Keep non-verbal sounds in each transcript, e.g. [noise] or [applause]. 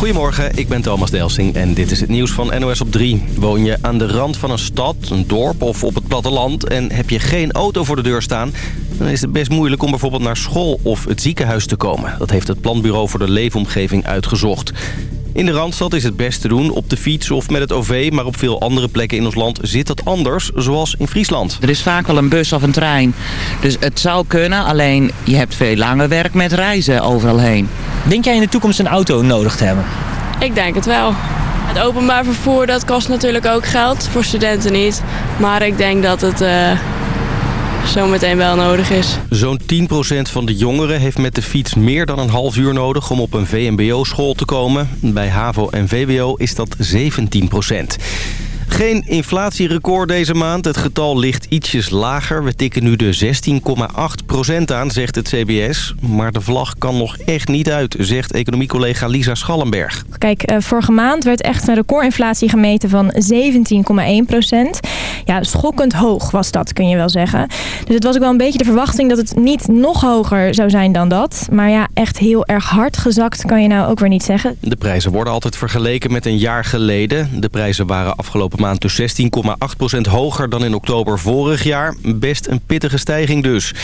Goedemorgen, ik ben Thomas Delsing en dit is het nieuws van NOS op 3. Woon je aan de rand van een stad, een dorp of op het platteland... en heb je geen auto voor de deur staan... dan is het best moeilijk om bijvoorbeeld naar school of het ziekenhuis te komen. Dat heeft het Planbureau voor de Leefomgeving uitgezocht. In de Randstad is het best te doen op de fiets of met het OV... maar op veel andere plekken in ons land zit dat anders, zoals in Friesland. Er is vaak wel een bus of een trein. Dus het zou kunnen, alleen je hebt veel langer werk met reizen overal heen. Denk jij in de toekomst een auto nodig te hebben? Ik denk het wel. Het openbaar vervoer dat kost natuurlijk ook geld, voor studenten niet. Maar ik denk dat het uh, zometeen wel nodig is. Zo'n 10% van de jongeren heeft met de fiets meer dan een half uur nodig om op een VMBO-school te komen. Bij HAVO en VWO is dat 17%. Geen inflatierecord deze maand. Het getal ligt ietsjes lager. We tikken nu de 16,8% aan, zegt het CBS. Maar de vlag kan nog echt niet uit, zegt economiecollega Lisa Schallenberg. Kijk, eh, vorige maand werd echt een recordinflatie gemeten van 17,1 procent. Ja, schokkend hoog was dat, kun je wel zeggen. Dus het was ook wel een beetje de verwachting dat het niet nog hoger zou zijn dan dat. Maar ja, echt heel erg hard gezakt kan je nou ook weer niet zeggen. De prijzen worden altijd vergeleken met een jaar geleden. De prijzen waren afgelopen maand dus 16,8% hoger dan in oktober vorig jaar. Best een pittige stijging dus.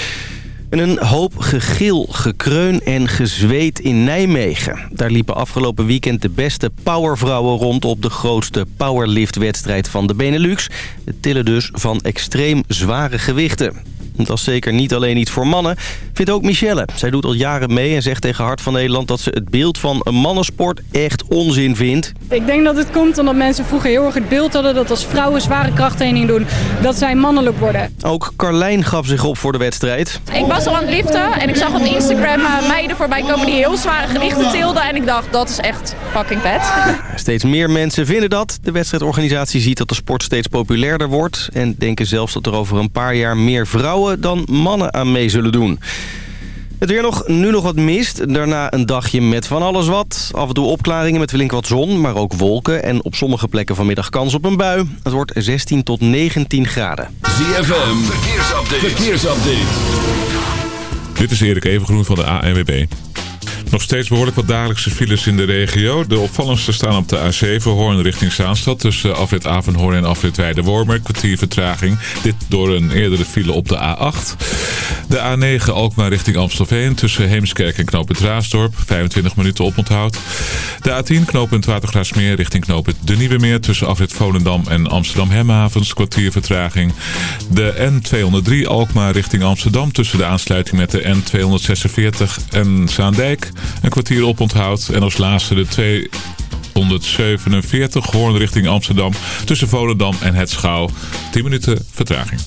En een hoop gegil, gekreun en gezweet in Nijmegen. Daar liepen afgelopen weekend de beste powervrouwen rond... op de grootste powerliftwedstrijd van de Benelux. Het tillen dus van extreem zware gewichten. Dat is zeker niet alleen iets voor mannen, vindt ook Michelle. Zij doet al jaren mee en zegt tegen Hart van Nederland... dat ze het beeld van een mannensport echt onzin vindt. Ik denk dat het komt omdat mensen vroeger heel erg het beeld hadden... dat als vrouwen zware krachttraining doen, dat zij mannelijk worden. Ook Carlijn gaf zich op voor de wedstrijd. Ik was al aan het liften en ik zag op Instagram eh, meiden voorbij komen... die heel zware gewichten tilden en ik dacht, dat is echt fucking vet. [laughs] Steeds meer mensen vinden dat. De wedstrijdorganisatie ziet dat de sport steeds populairder wordt... en denken zelfs dat er over een paar jaar meer vrouwen dan mannen aan mee zullen doen. Het weer nog, nu nog wat mist. Daarna een dagje met van alles wat. Af en toe opklaringen met flink wat zon, maar ook wolken. En op sommige plekken vanmiddag kans op een bui. Het wordt 16 tot 19 graden. ZFM, verkeersupdate. verkeersupdate. Dit is Erik Evengroen van de ANWB. Nog steeds behoorlijk wat dagelijkse files in de regio. De opvallendste staan op de A7 Hoorn richting Zaanstad. Tussen afrit Avenhoorn en afrit Weide-Wormer. Kwartier vertraging. Dit door een eerdere file op de A8. De A9 Alkmaar richting Amstelveen. Tussen Heemskerk en knooppunt Raasdorp. 25 minuten oponthoud. De A10 knooppunt Watergraafsmeer richting knooppunt De Nieuwe Meer. Tussen afrit Volendam en Amsterdam Hemhavens. Kwartier vertraging. De N203 Alkmaar richting Amsterdam. Tussen de aansluiting met de N246 en Zaandijk. Een kwartier oponthoud. En als laatste de 247 Hoorn richting Amsterdam. Tussen Volendam en Het Schouw. 10 minuten vertraging.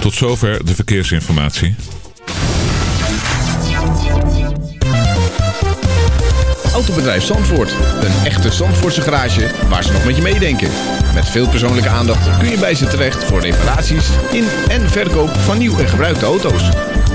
Tot zover de verkeersinformatie. Autobedrijf Zandvoort. Een echte Zandvoortse garage waar ze nog met je meedenken. Met veel persoonlijke aandacht kun je bij ze terecht voor reparaties in en verkoop van nieuw en gebruikte auto's.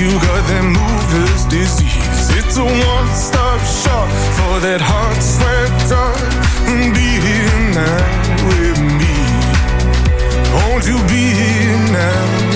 You got that mover's disease. It's a one stop shop for that heart sweat drug. Be here now with me. Won't you be here now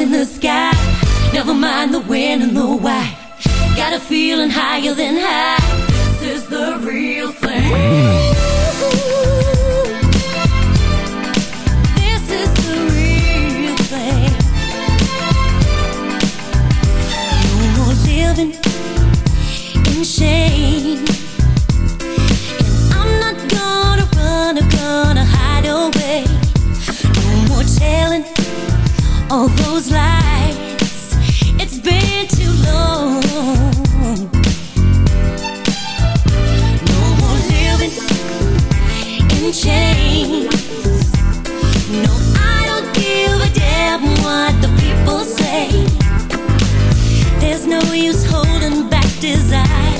in the sky. Never mind the when and the why. Got a feeling higher than high. This is the real thing. Hmm. All those lies. It's been too long. No more living in chains. No, I don't give a damn what the people say. There's no use holding back desire.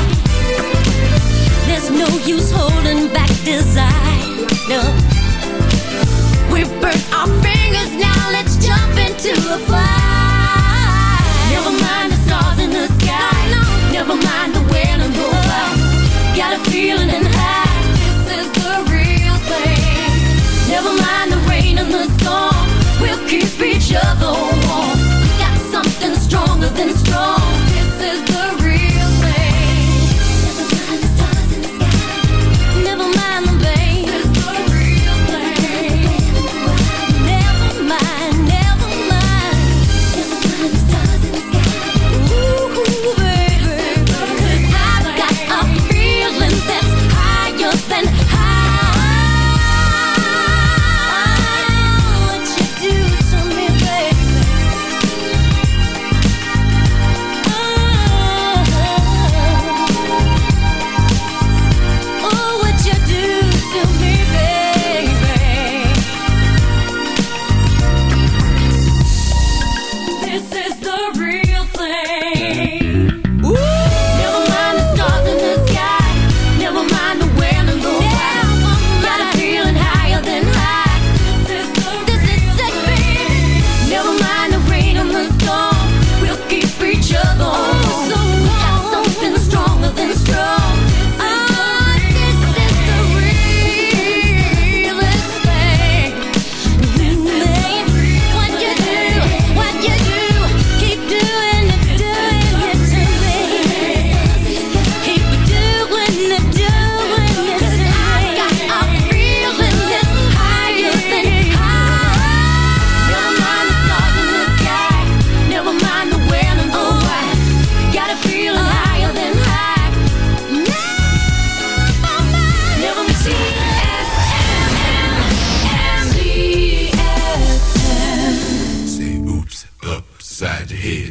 There's no use holding back desire. No. We've burnt our fingers now. Let's jump into the fire. Never mind the stars in the sky. Never mind the when and the why. Got a feeling in high. This is the real thing. Never mind the rain and the storm. We'll keep each other warm. We got something stronger than strong.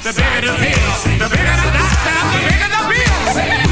The bigger the pill, the bigger the lifestyle, the bigger the bill.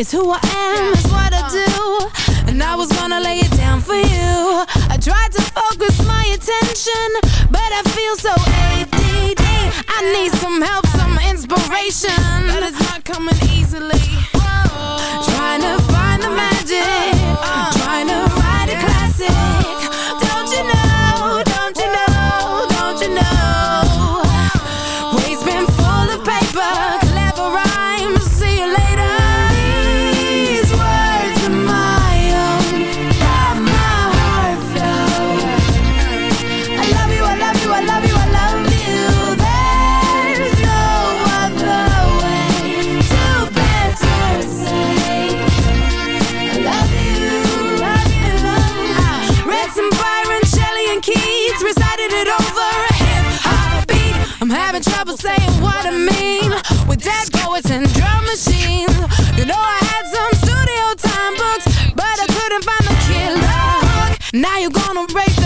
It's who I am, it's what I uh. do. And I was gonna lay it down for you. I tried to focus my attention But I feel so ADD I need some help, some inspiration But it's not coming easily. Trying to find the magic uh. Trying to write a classic. machine. You know I had some studio time booked But I couldn't find the killer Now you're gonna break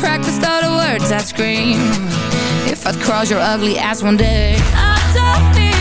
practiced all the words I'd scream. If I'd cross your ugly ass one day I don't need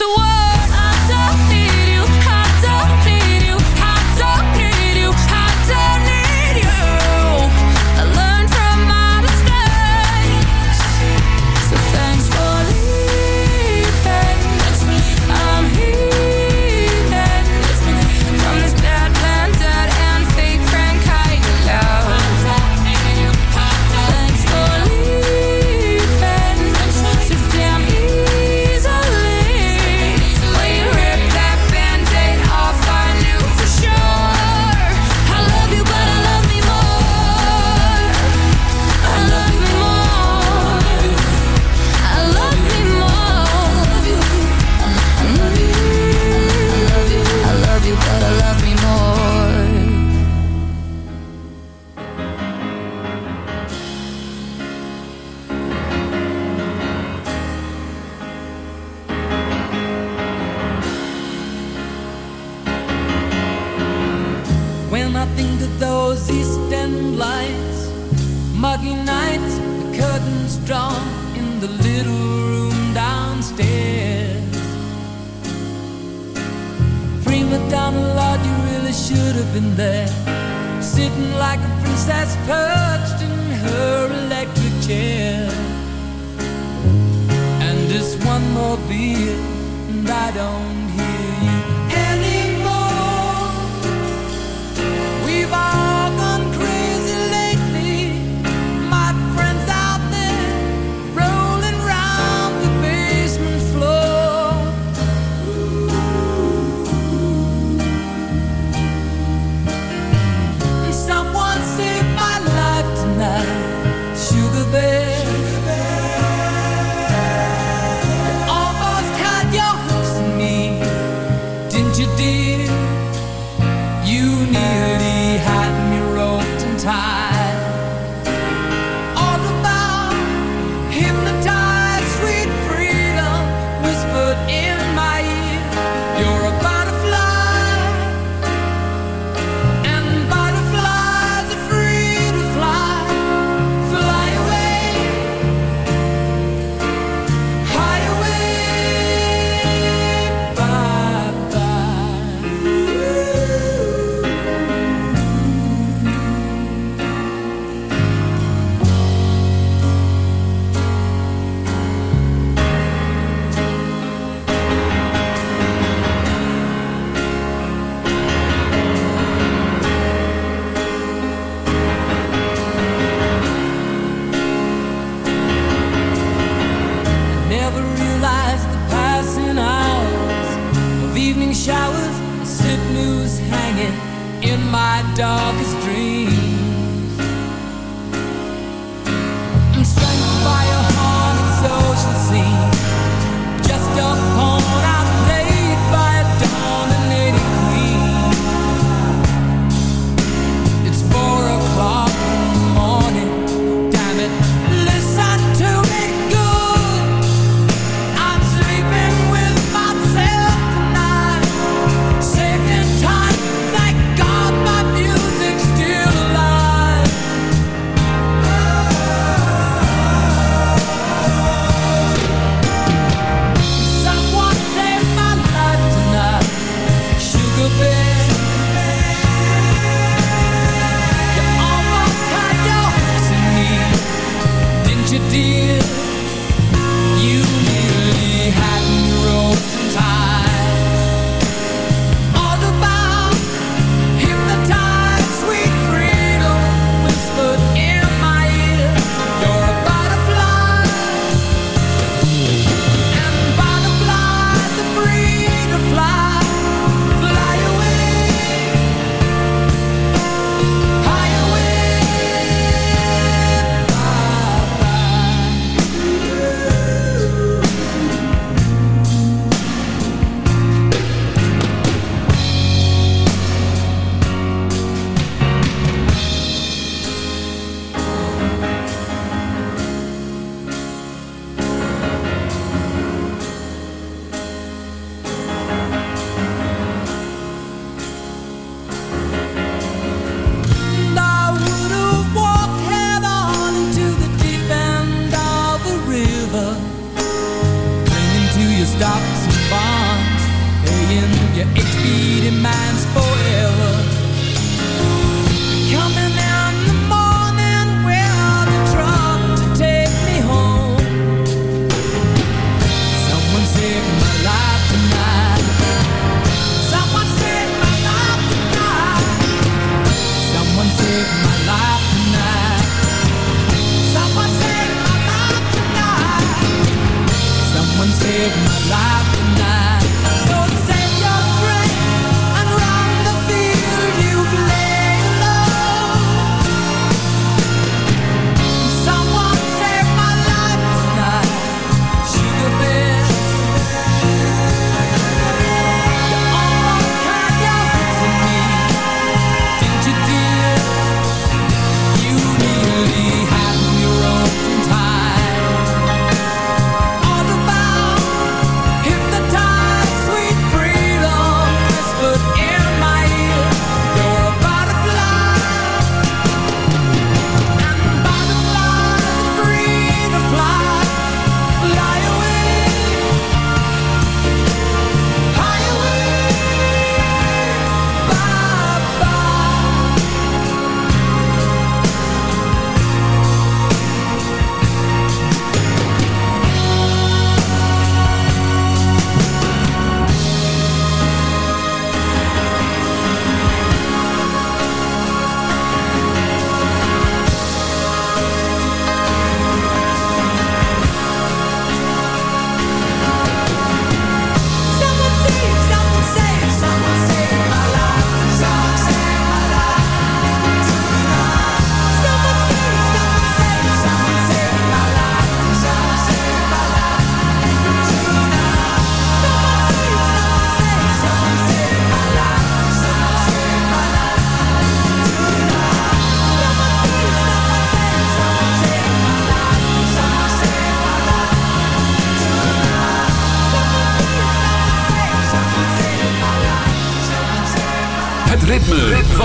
the world.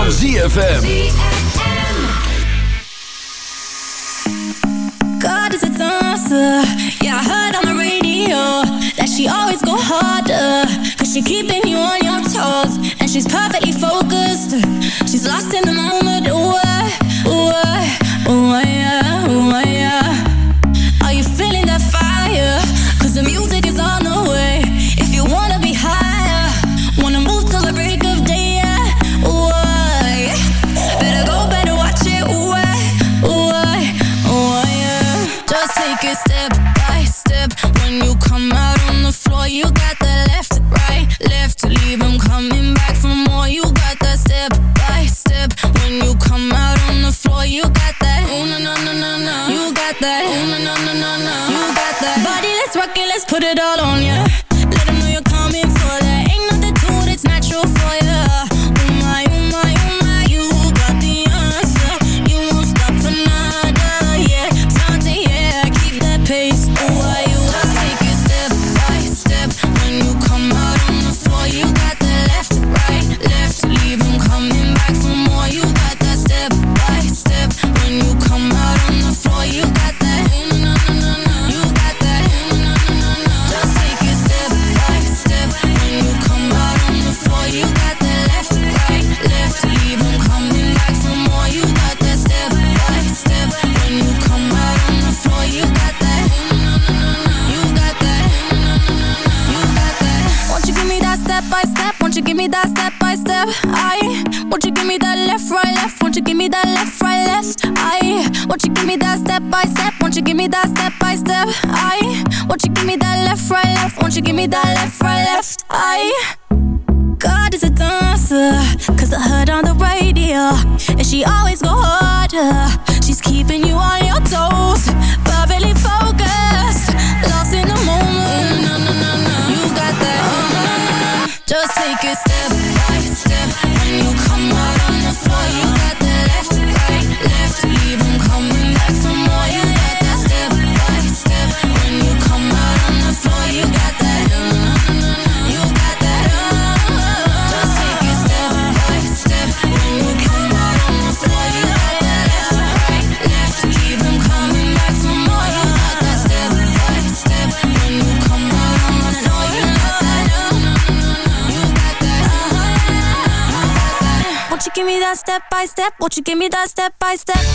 ZFM. You give me that step by step?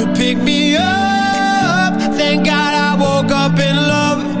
You pick me up. Thank God I woke up in love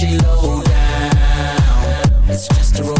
she low down. It's just a roll.